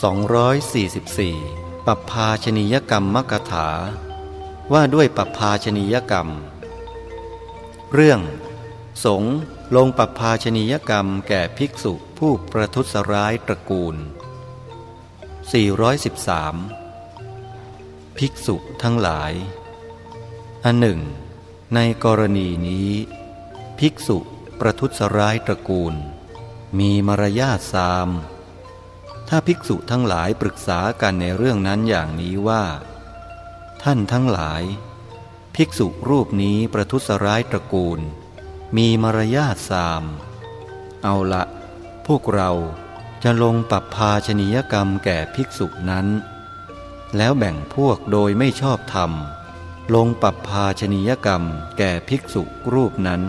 244ปัปพาชนียกรรมมกถา ว่าด้วยปัปพาชนียกรรม เรื่อง สงลงปัปพาชนียกรรมแก่ภิกษุผู้ประทุษร้ายตระกูล 413 ภิกษุทั้งหลาย อันหนึ่ง ในกรณีนี้ ภิกษุประทุษร้ายตระกูล มีมารยาทสาม ถ้าภิกษุทั้งหลายปรึกษากันในเรื่องนั้นอย่างนี้ว่า ท่านทั้งหลาย ภิกษุรูปนี้ประทุษร้ายตระกูล มีมารยาทสาม เอาละพวกเราจะลงปรับภาชนียกรรมแก่ภิกษุนั้น แล้วแบ่งพวกโดยไม่ชอบธรรม ลงปรับภาชนียกรรมแก่ภิกษุรูปนั้น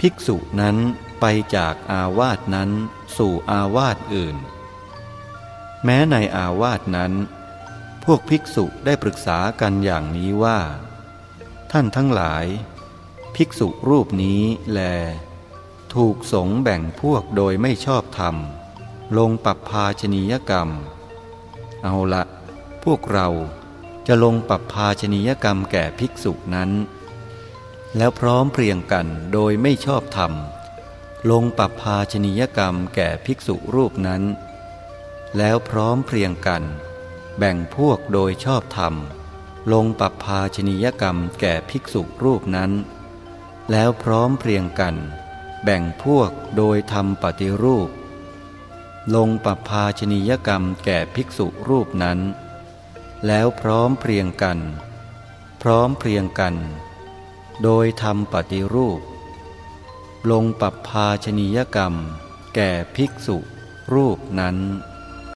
ภิกษุนั้นไปจากอาวาสนั้นสู่อาวาสอื่น แม้ในอาวาสนั้น พวกภิกษุได้ปรึกษากันอย่างนี้ว่า ท่านทั้งหลาย ภิกษุรูปนี้แล ถูกสงแบ่งพวกโดยไม่ชอบธรรม ลงปรับภาชนียกรรม เอาละพวกเราจะลงปรับภาชนียกรรมแก่ภิกษุนั้น แล้วพร้อมเพรียงกันโดยไม่ชอบธรรม ลงปรับภาชนียกรรมแก่ภิกษุรูปนั้น แล้วพร้อมเพรียงกัน แบ่งพวกโดยชอบธรรม ลงปัปภาชนียกรรมแก่ภิกษุรูปนั้น แล้วพร้อมเพรียงกัน แบ่งพวกโดยทำปฏิรูป ลงปัปภาชนียกรรมแก่ภิกษุรูปนั้น แล้วพร้อมเพรียงกัน พร้อมเพรียงกัน โดยทำปฏิรูป ลงปัปภาชนียกรรม แก่ภิกษุรูปนั้น